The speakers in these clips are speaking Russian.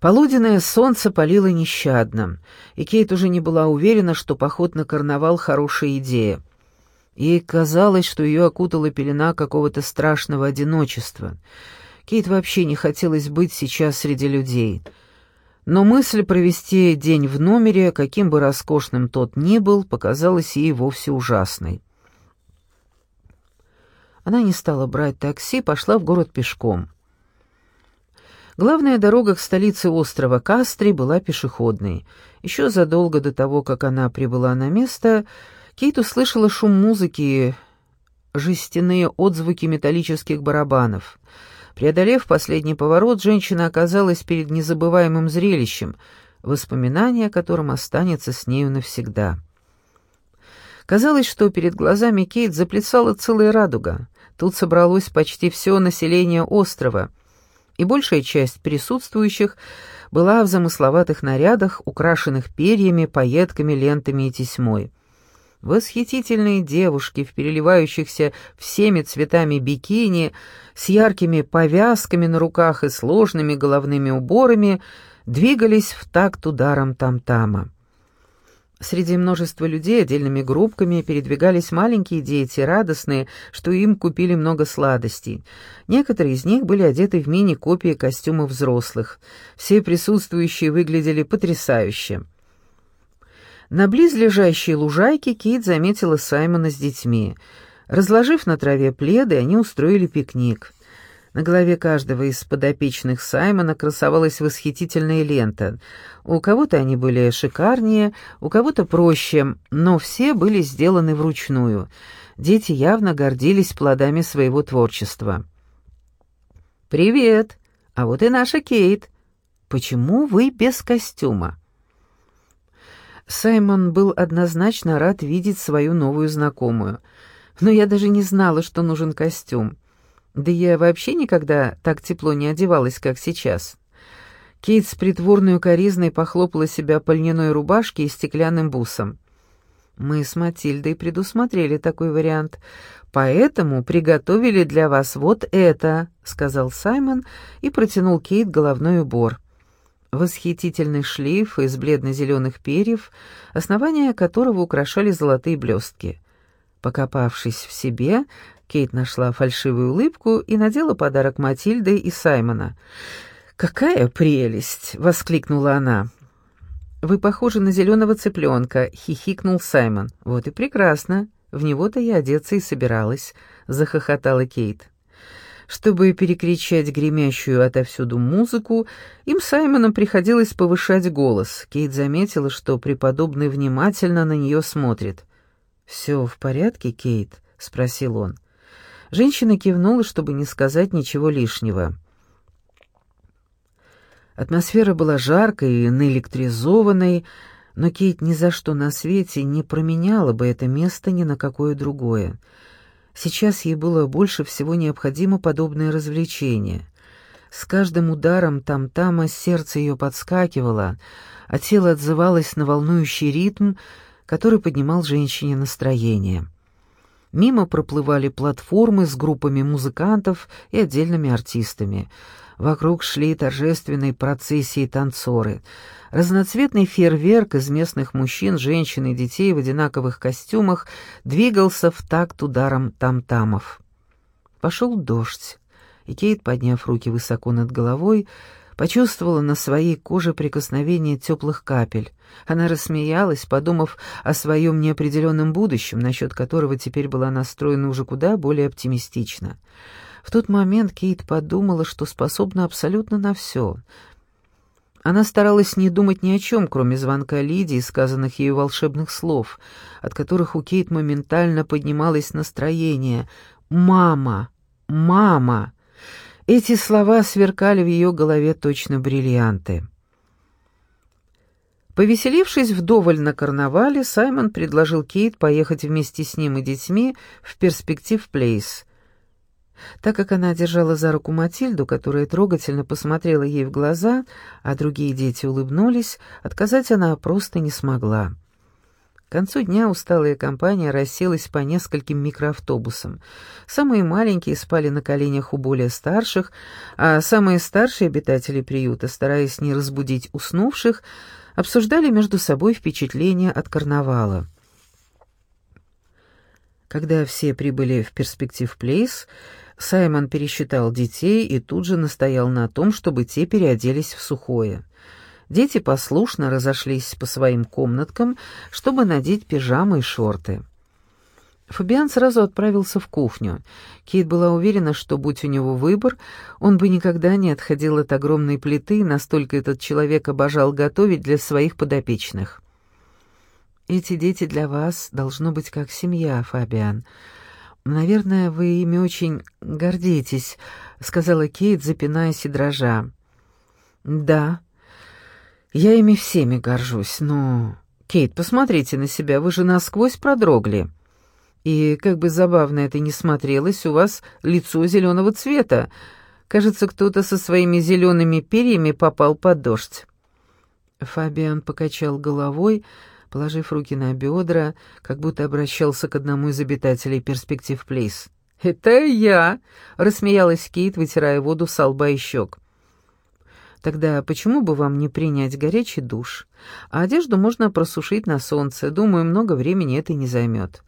Полуденное солнце палило нещадно, и Кейт уже не была уверена, что поход на карнавал — хорошая идея. Ей казалось, что ее окутала пелена какого-то страшного одиночества. Кейт вообще не хотелось быть сейчас среди людей. Но мысль провести день в номере, каким бы роскошным тот ни был, показалась ей вовсе ужасной. Она не стала брать такси, пошла в город пешком. Главная дорога к столице острова Кастри была пешеходной. Еще задолго до того, как она прибыла на место, Кейт услышала шум музыки, жестяные отзвуки металлических барабанов. Преодолев последний поворот, женщина оказалась перед незабываемым зрелищем, воспоминание о котором останется с нею навсегда. Казалось, что перед глазами Кейт заплясала целая радуга. Тут собралось почти все население острова — и большая часть присутствующих была в замысловатых нарядах, украшенных перьями, пайетками, лентами и тесьмой. Восхитительные девушки в переливающихся всеми цветами бикини, с яркими повязками на руках и сложными головными уборами, двигались в такт ударом там-тама. Среди множества людей отдельными группками передвигались маленькие дети, радостные, что им купили много сладостей. Некоторые из них были одеты в мини-копии костюмов взрослых. Все присутствующие выглядели потрясающе. На близлежащей лужайке Кейт заметила Саймона с детьми. Разложив на траве пледы, они устроили пикник. На голове каждого из подопечных Саймона красовалась восхитительная лента. У кого-то они были шикарнее, у кого-то проще, но все были сделаны вручную. Дети явно гордились плодами своего творчества. «Привет! А вот и наша Кейт. Почему вы без костюма?» Саймон был однозначно рад видеть свою новую знакомую. Но я даже не знала, что нужен костюм. Да я вообще никогда так тепло не одевалась, как сейчас. Кейт с притворной укоризной похлопала себя по льняной рубашке и стеклянным бусом. «Мы с Матильдой предусмотрели такой вариант, поэтому приготовили для вас вот это», — сказал Саймон и протянул Кейт головной убор. Восхитительный шлейф из бледно-зеленых перьев, основания которого украшали золотые блестки. Покопавшись в себе, Кейт нашла фальшивую улыбку и надела подарок Матильды и Саймона. «Какая прелесть!» — воскликнула она. «Вы похожи на зеленого цыпленка», — хихикнул Саймон. «Вот и прекрасно. В него-то я одеться и собиралась», — захохотала Кейт. Чтобы перекричать гремящую отовсюду музыку, им Саймоном приходилось повышать голос. Кейт заметила, что преподобный внимательно на нее смотрит. «Все в порядке, Кейт?» — спросил он. Женщина кивнула, чтобы не сказать ничего лишнего. Атмосфера была жаркой и наэлектризованной, но Кейт ни за что на свете не променяла бы это место ни на какое другое. Сейчас ей было больше всего необходимо подобное развлечение. С каждым ударом там-тама сердце ее подскакивало, а тело отзывалось на волнующий ритм, который поднимал женщине настроение. Мимо проплывали платформы с группами музыкантов и отдельными артистами. Вокруг шли торжественные процессии танцоры. Разноцветный фейерверк из местных мужчин, женщин и детей в одинаковых костюмах двигался в такт ударом там-тамов. Пошел дождь, и Кейт, подняв руки высоко над головой, почувствовала на своей коже прикосновение теплых капель. Она рассмеялась, подумав о своем неопределенном будущем, насчет которого теперь была настроена уже куда более оптимистично. В тот момент Кейт подумала, что способна абсолютно на все. Она старалась не думать ни о чем, кроме звонка Лидии и сказанных ею волшебных слов, от которых у Кейт моментально поднималось настроение «Мама! Мама!» Эти слова сверкали в ее голове точно бриллианты. Повеселившись вдоволь на карнавале, Саймон предложил Кейт поехать вместе с ним и детьми в Перспектив Плейс. Так как она держала за руку Матильду, которая трогательно посмотрела ей в глаза, а другие дети улыбнулись, отказать она просто не смогла. К концу дня усталая компания расселась по нескольким микроавтобусам. Самые маленькие спали на коленях у более старших, а самые старшие обитатели приюта, стараясь не разбудить уснувших, обсуждали между собой впечатления от карнавала. Когда все прибыли в Перспектив Плейс, Саймон пересчитал детей и тут же настоял на том, чтобы те переоделись в сухое. Дети послушно разошлись по своим комнаткам, чтобы надеть пижамы и шорты. Фабиан сразу отправился в кухню. Кейт была уверена, что, будь у него выбор, он бы никогда не отходил от огромной плиты, настолько этот человек обожал готовить для своих подопечных. «Эти дети для вас должно быть как семья, Фабиан. Наверное, вы ими очень гордитесь», — сказала Кейт, запинаясь и дрожа. «Да», я ими всеми горжусь, но... Кейт, посмотрите на себя, вы же насквозь продрогли. И, как бы забавно это ни смотрелось, у вас лицо зеленого цвета. Кажется, кто-то со своими зелеными перьями попал под дождь. Фабиан покачал головой, положив руки на бедра, как будто обращался к одному из обитателей перспектив Плейс. «Это я!» — рассмеялась Кейт, вытирая воду с лба и щек. Тогда почему бы вам не принять горячий душ? А одежду можно просушить на солнце. Думаю, много времени это не займет.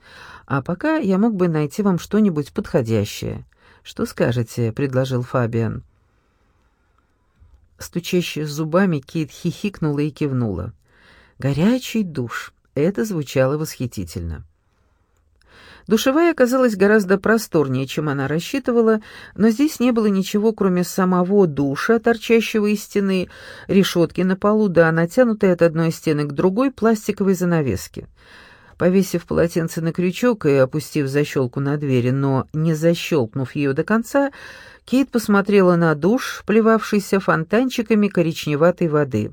А пока я мог бы найти вам что-нибудь подходящее. Что скажете?» — предложил Фабиан. Стучащая зубами, Кейт хихикнула и кивнула. «Горячий душ». Это звучало восхитительно. Душевая оказалась гораздо просторнее, чем она рассчитывала, но здесь не было ничего, кроме самого душа, торчащего из стены, решетки на полу, да натянутой от одной стены к другой пластиковой занавески. Повесив полотенце на крючок и опустив защелку на двери, но не защелкнув ее до конца, Кейт посмотрела на душ, плевавшийся фонтанчиками коричневатой воды.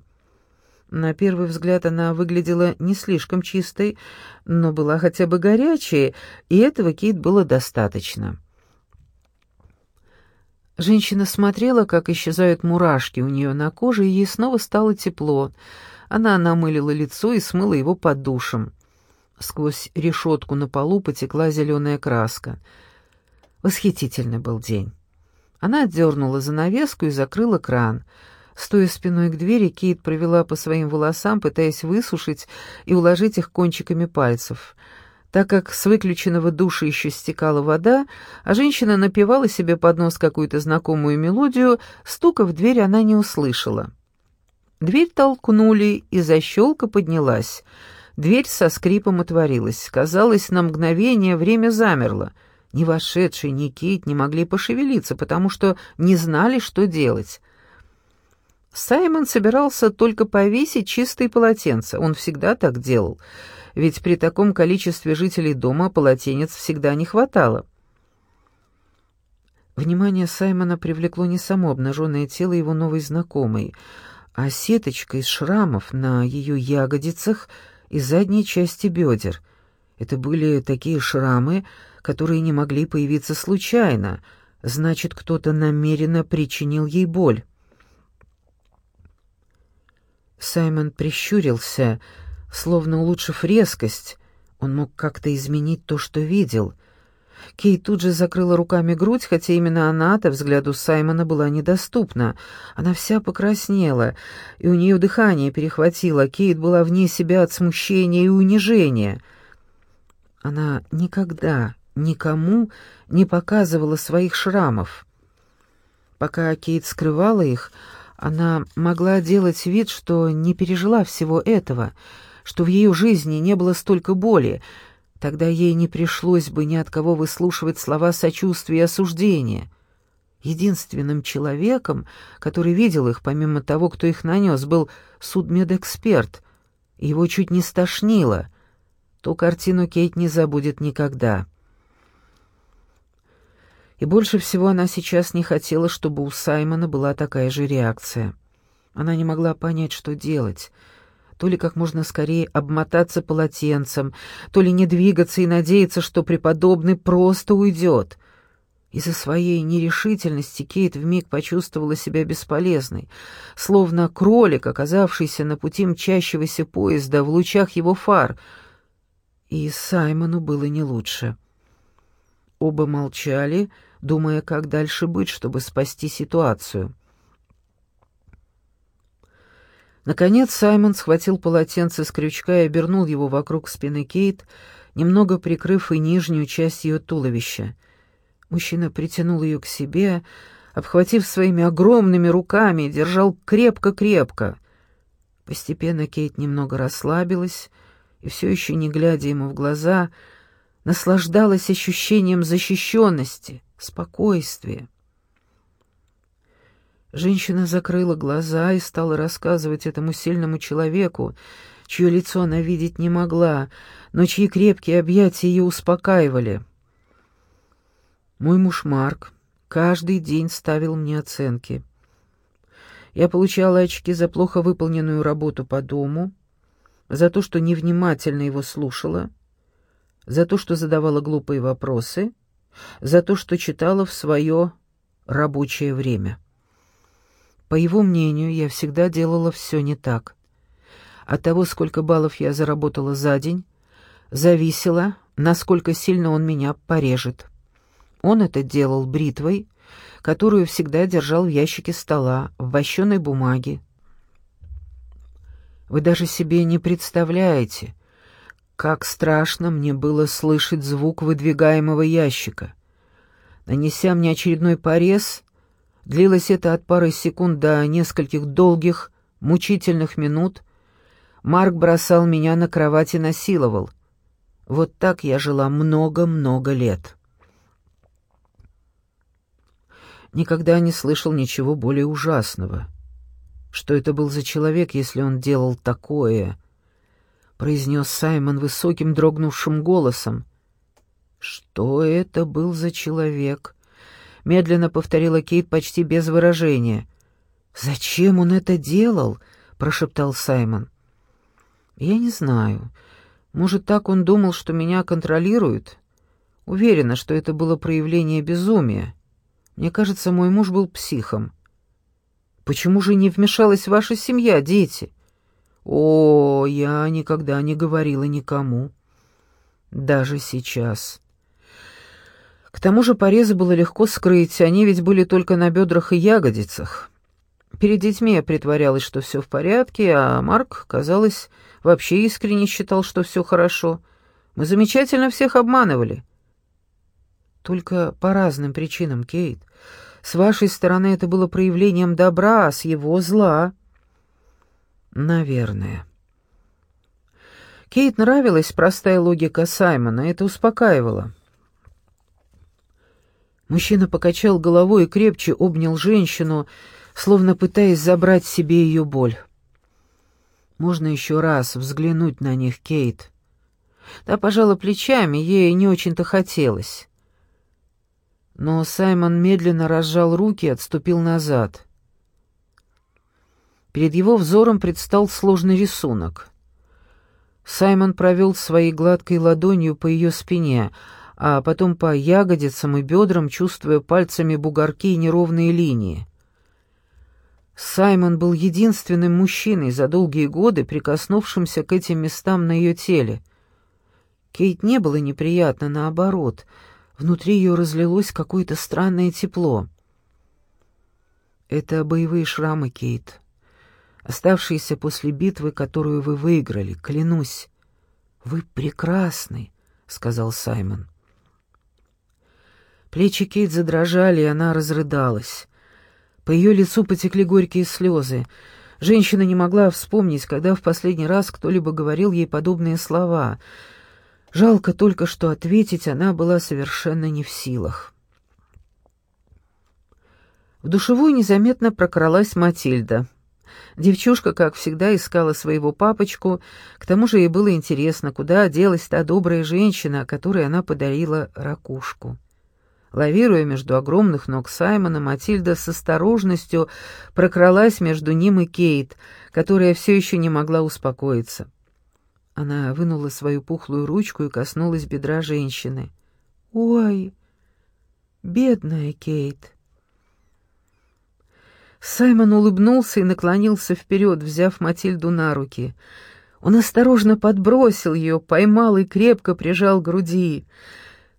На первый взгляд она выглядела не слишком чистой, но была хотя бы горячей, и этого Кейт было достаточно. Женщина смотрела, как исчезают мурашки у нее на коже, и ей снова стало тепло. Она намылила лицо и смыла его под душем. Сквозь решетку на полу потекла зеленая краска. Восхитительный был день. Она отдернула занавеску и закрыла кран — Стоя спиной к двери, Кейт провела по своим волосам, пытаясь высушить и уложить их кончиками пальцев. Так как с выключенного душа еще стекала вода, а женщина напевала себе под нос какую-то знакомую мелодию, стука в дверь она не услышала. Дверь толкнули, и защелка поднялась. Дверь со скрипом отворилась. Казалось, на мгновение время замерло. Ни вошедший, ни Кейт не могли пошевелиться, потому что не знали, что делать. Саймон собирался только повесить чистые полотенца, он всегда так делал, ведь при таком количестве жителей дома полотенец всегда не хватало. Внимание Саймона привлекло не само обнаженное тело его новой знакомой, а сеточка из шрамов на ее ягодицах и задней части бедер. Это были такие шрамы, которые не могли появиться случайно, значит, кто-то намеренно причинил ей боль. Саймон прищурился, словно улучшив резкость. Он мог как-то изменить то, что видел. Кей тут же закрыла руками грудь, хотя именно она-то взгляду Саймона была недоступна. Она вся покраснела, и у нее дыхание перехватило. Кейт была вне себя от смущения и унижения. Она никогда никому не показывала своих шрамов. Пока Кейт скрывала их, она могла делать вид, что не пережила всего этого, что в ее жизни не было столько боли. Тогда ей не пришлось бы ни от кого выслушивать слова сочувствия и осуждения. Единственным человеком, который видел их, помимо того, кто их нанес, был судмедэксперт. Его чуть не стошнило. Ту картину Кейт не забудет никогда. И больше всего она сейчас не хотела, чтобы у Саймона была такая же реакция. Она не могла понять, что делать. То ли как можно скорее обмотаться полотенцем, то ли не двигаться и надеяться, что преподобный просто уйдет. Из-за своей нерешительности Кейт вмиг почувствовала себя бесполезной, словно кролик, оказавшийся на пути мчащегося поезда в лучах его фар. И Саймону было не лучше. Оба молчали, думая, как дальше быть, чтобы спасти ситуацию. Наконец Саймон схватил полотенце с крючка и обернул его вокруг спины Кейт, немного прикрыв и нижнюю часть ее туловища. Мужчина притянул ее к себе, обхватив своими огромными руками, держал крепко-крепко. Постепенно Кейт немного расслабилась и, все еще не глядя ему в глаза, наслаждалась ощущением защищенности, спокойствия. Женщина закрыла глаза и стала рассказывать этому сильному человеку, чье лицо она видеть не могла, но чьи крепкие объятия ее успокаивали. Мой муж Марк каждый день ставил мне оценки. Я получала очки за плохо выполненную работу по дому, за то, что невнимательно его слушала, за то, что задавала глупые вопросы, за то, что читала в свое рабочее время. По его мнению, я всегда делала все не так. От того, сколько баллов я заработала за день, зависело, насколько сильно он меня порежет. Он это делал бритвой, которую всегда держал в ящике стола, в вощеной бумаге. Вы даже себе не представляете, как страшно мне было слышать звук выдвигаемого ящика. Нанеся мне очередной порез, Длилось это от пары секунд до нескольких долгих, мучительных минут. Марк бросал меня на кровать и насиловал. Вот так я жила много-много лет. Никогда не слышал ничего более ужасного. Что это был за человек, если он делал такое? Произнес Саймон высоким дрогнувшим голосом. Что это был за человек? медленно повторила Кейт почти без выражения. «Зачем он это делал?» — прошептал Саймон. «Я не знаю. Может, так он думал, что меня контролируют? Уверена, что это было проявление безумия. Мне кажется, мой муж был психом. Почему же не вмешалась ваша семья, дети?» «О, я никогда не говорила никому. Даже сейчас». К тому же порезы было легко скрыть, они ведь были только на бедрах и ягодицах. Перед детьми я притворялась, что все в порядке, а Марк, казалось, вообще искренне считал, что все хорошо. Мы замечательно всех обманывали. Только по разным причинам, Кейт. С вашей стороны это было проявлением добра, а с его зла. Наверное. Кейт нравилась простая логика Саймона, это успокаивало. Мужчина покачал головой и крепче обнял женщину, словно пытаясь забрать себе ее боль. «Можно еще раз взглянуть на них, Кейт?» Та пожала плечами, ей не очень-то хотелось. Но Саймон медленно разжал руки и отступил назад. Перед его взором предстал сложный рисунок. Саймон провел своей гладкой ладонью по ее спине — а потом по ягодицам и бедрам, чувствуя пальцами бугорки и неровные линии. Саймон был единственным мужчиной за долгие годы, прикоснувшимся к этим местам на ее теле. Кейт не было неприятно, наоборот. Внутри ее разлилось какое-то странное тепло. «Это боевые шрамы, Кейт, оставшиеся после битвы, которую вы выиграли, клянусь. Вы прекрасны», — сказал Саймон. Плечи Кейт задрожали, и она разрыдалась. По ее лицу потекли горькие слезы. Женщина не могла вспомнить, когда в последний раз кто-либо говорил ей подобные слова. Жалко только, что ответить она была совершенно не в силах. В душевую незаметно прокралась Матильда. Девчушка, как всегда, искала своего папочку, к тому же ей было интересно, куда делась та добрая женщина, которой она подарила ракушку. Лавируя между огромных ног Саймона, Матильда с осторожностью прокралась между ним и Кейт, которая все еще не могла успокоиться. Она вынула свою пухлую ручку и коснулась бедра женщины. «Ой, бедная Кейт!» Саймон улыбнулся и наклонился вперед, взяв Матильду на руки. Он осторожно подбросил ее, поймал и крепко прижал к груди.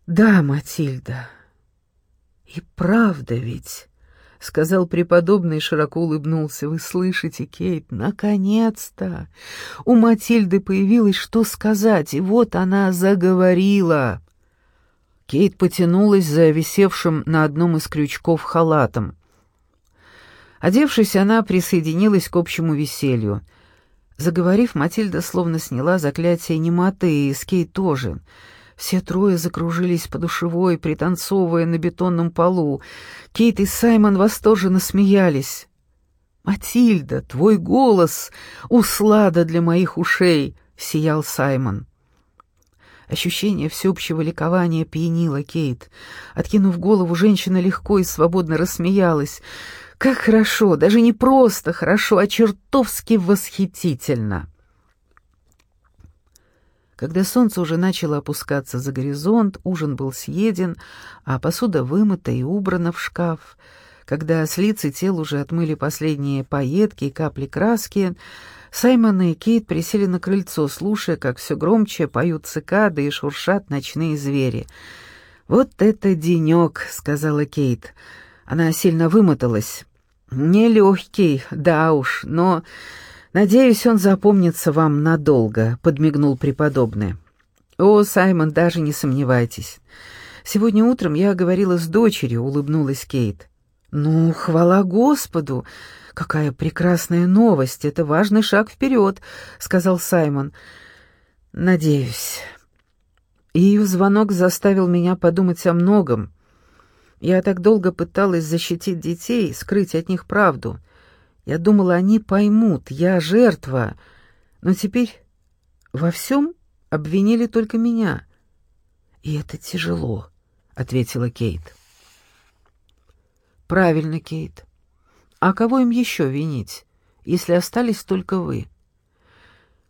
«Да, Матильда, и правда ведь...» — сказал преподобный и широко улыбнулся. «Вы слышите, Кейт, наконец-то! У Матильды появилось что сказать, и вот она заговорила!» Кейт потянулась за висевшим на одном из крючков халатом. Одевшись, она присоединилась к общему веселью. Заговорив, Матильда словно сняла заклятие немоты, и с Кейт тоже — все трое закружились по душевой, пританцовывая на бетонном полу. Кейт и Саймон восторженно смеялись. «Матильда, твой голос — услада для моих ушей!» — сиял Саймон. Ощущение всеобщего ликования пьянило Кейт. Откинув голову, женщина легко и свободно рассмеялась. «Как хорошо! Даже не просто хорошо, а чертовски восхитительно!» Когда солнце уже начало опускаться за горизонт, ужин был съеден, а посуда вымыта и убрана в шкаф. Когда с лиц и тел уже отмыли последние поедки и капли краски, Саймон и Кейт присели на крыльцо, слушая, как все громче поют цикады и шуршат ночные звери. «Вот это денек», — сказала Кейт. Она сильно вымоталась. «Нелегкий, да уж, но «Надеюсь, он запомнится вам надолго», — подмигнул преподобный. «О, Саймон, даже не сомневайтесь. Сегодня утром я говорила с дочерью», — улыбнулась Кейт. «Ну, хвала Господу! Какая прекрасная новость! Это важный шаг вперед», — сказал Саймон. «Надеюсь». Ее звонок заставил меня подумать о многом. Я так долго пыталась защитить детей, скрыть от них правду. Я думала, они поймут, я жертва, но теперь во всем обвинили только меня. И это тяжело, — ответила Кейт. Правильно, Кейт. А кого им еще винить, если остались только вы?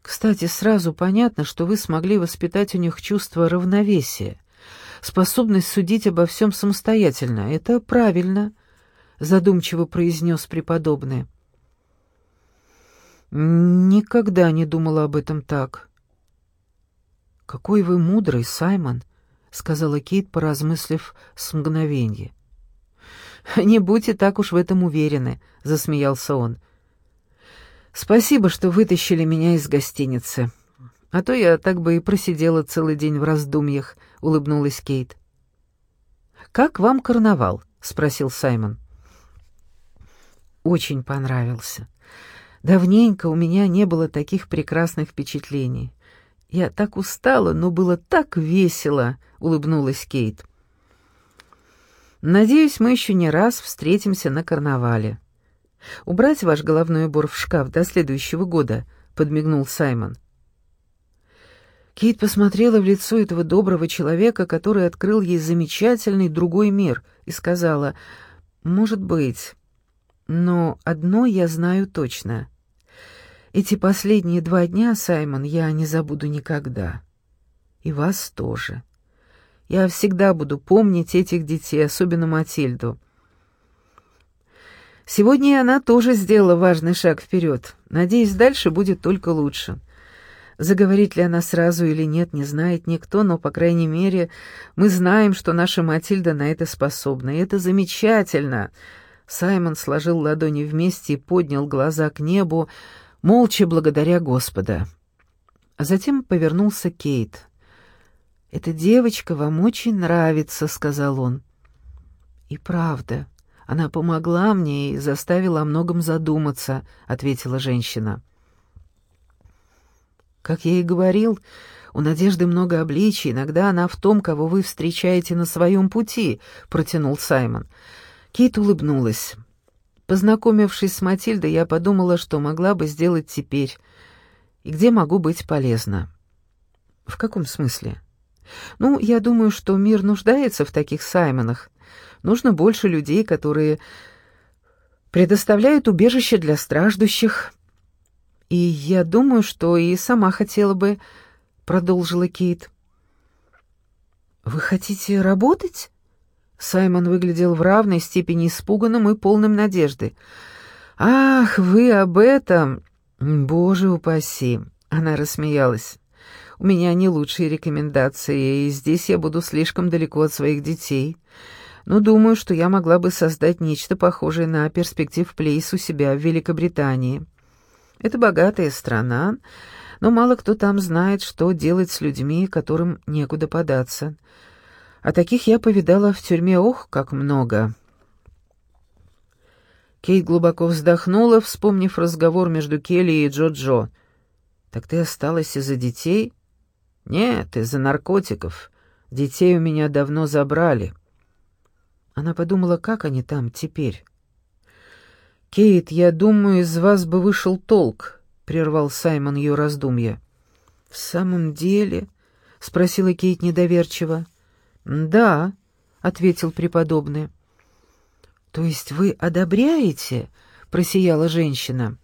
Кстати, сразу понятно, что вы смогли воспитать у них чувство равновесия, способность судить обо всем самостоятельно. Это правильно, — задумчиво произнес преподобный. Никогда не думала об этом так. Какой вы мудрый, Саймон, сказала Кейт, поразмыслив с мгновенья. Не будьте так уж в этом уверены, засмеялся он. Спасибо, что вытащили меня из гостиницы. А то я так бы и просидела целый день в раздумьях, улыбнулась Кейт. Как вам карнавал? спросил Саймон. Очень понравился. Давненько у меня не было таких прекрасных впечатлений. Я так устала, но было так весело, улыбнулась Кейт. Надеюсь, мы еще не раз встретимся на карнавале. Убрать ваш головной убор в шкаф до следующего года, подмигнул Саймон. Кейт посмотрела в лицо этого доброго человека, который открыл ей замечательный другой мир, и сказала: "Может быть, но одно я знаю точно. Эти последние два дня, Саймон, я не забуду никогда. И вас тоже. Я всегда буду помнить этих детей, особенно Матильду. Сегодня она тоже сделала важный шаг вперед. Надеюсь, дальше будет только лучше. Заговорит ли она сразу или нет, не знает никто, но, по крайней мере, мы знаем, что наша Матильда на это способна, и это замечательно. Саймон сложил ладони вместе и поднял глаза к небу, молча благодаря Господа. А затем повернулся Кейт. «Эта девочка вам очень нравится», — сказал он. «И правда, она помогла мне и заставила о многом задуматься», — ответила женщина. «Как я и говорил, у Надежды много обличий, иногда она в том, кого вы встречаете на своем пути», — протянул Саймон. Кейт улыбнулась. Познакомившись с Матильдой, я подумала, что могла бы сделать теперь, и где могу быть полезна. В каком смысле? Ну, я думаю, что мир нуждается в таких Саймонах. Нужно больше людей, которые предоставляют убежище для страждущих. И я думаю, что и сама хотела бы, продолжила Кейт. Вы хотите работать? Саймон выглядел в равной степени испуганным и полным надежды. «Ах, вы об этом! Боже упаси! Она рассмеялась. «У меня не лучшие рекомендации, и здесь я буду слишком далеко от своих детей. Но думаю, что я могла бы создать нечто похожее на перспектив Плейс у себя в Великобритании. Это богатая страна, но мало кто там знает, что делать с людьми, которым некуда податься. А таких я повидала в тюрьме, ох, как много». Кейт глубоко вздохнула, вспомнив разговор между Келли и Джо-Джо. «Так ты осталась из-за детей?» «Нет, из-за наркотиков. Детей у меня давно забрали». Она подумала, как они там теперь. «Кейт, я думаю, из вас бы вышел толк», — прервал Саймон ее раздумья. «В самом деле?» — спросила Кейт недоверчиво. «Да», — ответил преподобный. «То есть вы одобряете?» — просияла женщина.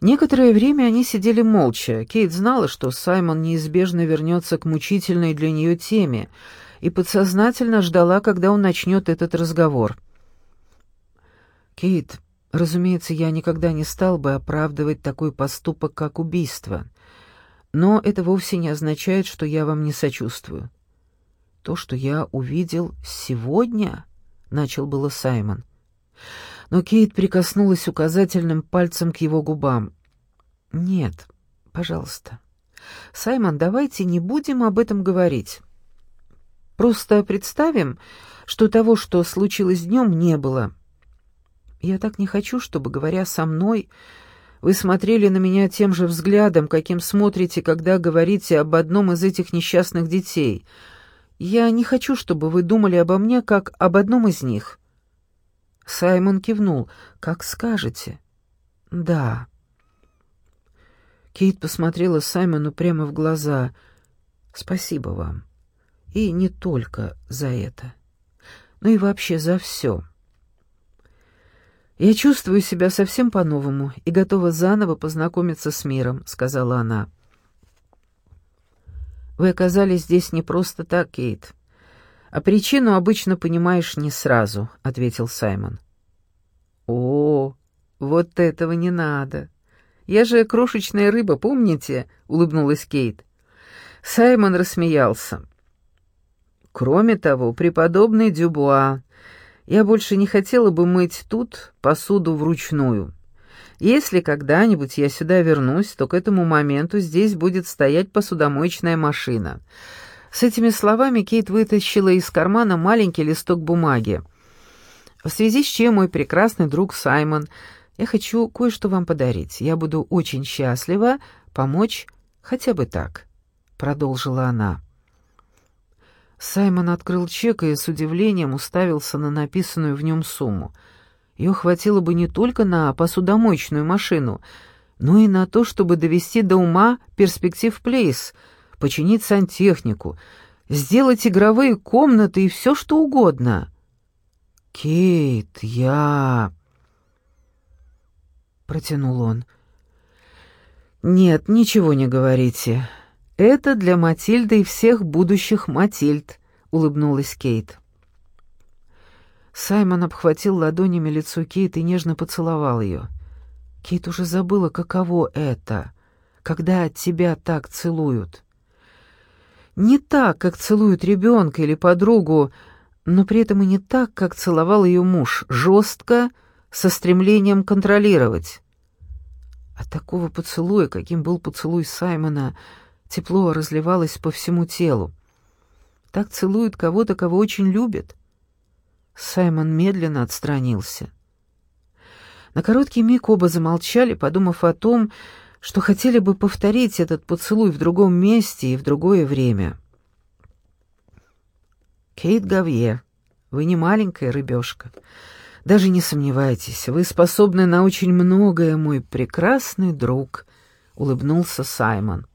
Некоторое время они сидели молча. Кейт знала, что Саймон неизбежно вернется к мучительной для нее теме, и подсознательно ждала, когда он начнет этот разговор. «Кейт, разумеется, я никогда не стал бы оправдывать такой поступок, как убийство, но это вовсе не означает, что я вам не сочувствую. «То, что я увидел сегодня?» — начал было Саймон. Но Кейт прикоснулась указательным пальцем к его губам. «Нет, пожалуйста. Саймон, давайте не будем об этом говорить. Просто представим, что того, что случилось днем, не было. Я так не хочу, чтобы, говоря со мной, вы смотрели на меня тем же взглядом, каким смотрите, когда говорите об одном из этих несчастных детей — я не хочу, чтобы вы думали обо мне как об одном из них». Саймон кивнул. «Как скажете». «Да». Кейт посмотрела Саймону прямо в глаза. «Спасибо вам. И не только за это, но и вообще за все». «Я чувствую себя совсем по-новому и готова заново познакомиться с миром», — сказала она. Вы оказались здесь не просто так, Кейт. А причину обычно понимаешь не сразу, ответил Саймон. О, вот этого не надо. Я же крошечная рыба, помните? улыбнулась Кейт. Саймон рассмеялся. Кроме того, преподобный Дюбуа, я больше не хотела бы мыть тут посуду вручную. Если когда-нибудь я сюда вернусь, то к этому моменту здесь будет стоять посудомоечная машина. С этими словами Кейт вытащила из кармана маленький листок бумаги. В связи с чем мой прекрасный друг Саймон, я хочу кое-что вам подарить. Я буду очень счастлива помочь хотя бы так, продолжила она. Саймон открыл чек и с удивлением уставился на написанную в нем сумму — ее хватило бы не только на посудомоечную машину, но и на то, чтобы довести до ума перспектив Плейс, починить сантехнику, сделать игровые комнаты и все что угодно. «Кейт, я...» — протянул он. «Нет, ничего не говорите. Это для Матильды и всех будущих Матильд», — улыбнулась Кейт. Саймон обхватил ладонями лицо Кейт и нежно поцеловал ее. Кейт уже забыла, каково это, когда тебя так целуют. Не так, как целуют ребенка или подругу, но при этом и не так, как целовал ее муж, жестко, со стремлением контролировать. От такого поцелуя, каким был поцелуй Саймона, тепло разливалось по всему телу. Так целуют кого-то, кого очень любят — Саймон медленно отстранился. На короткий миг оба замолчали, подумав о том, что хотели бы повторить этот поцелуй в другом месте и в другое время. «Кейт Гавье, вы не маленькая рыбешка. Даже не сомневайтесь, вы способны на очень многое, мой прекрасный друг», — улыбнулся Саймон.